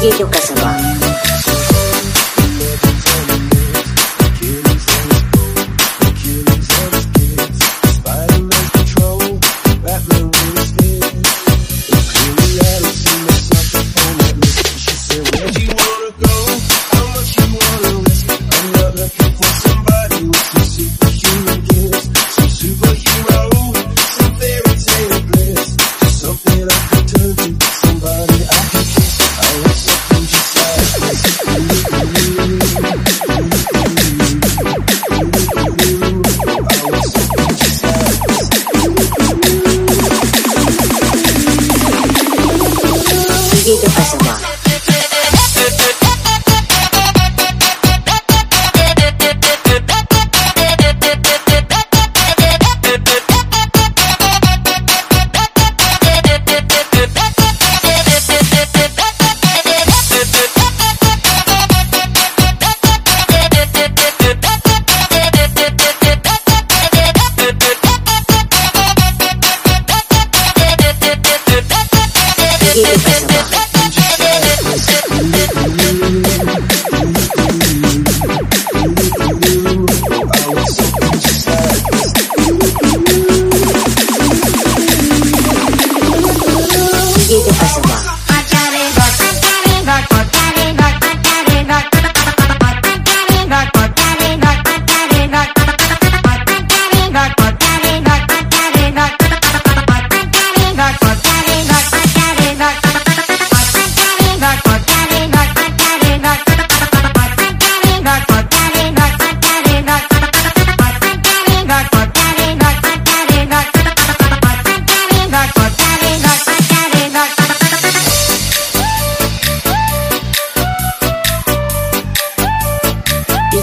DJ Tio Caçambó. Esto pasa. y qué pasó.